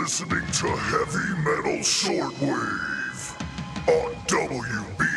Listening to Heavy Metal Shortwave on WBCQ.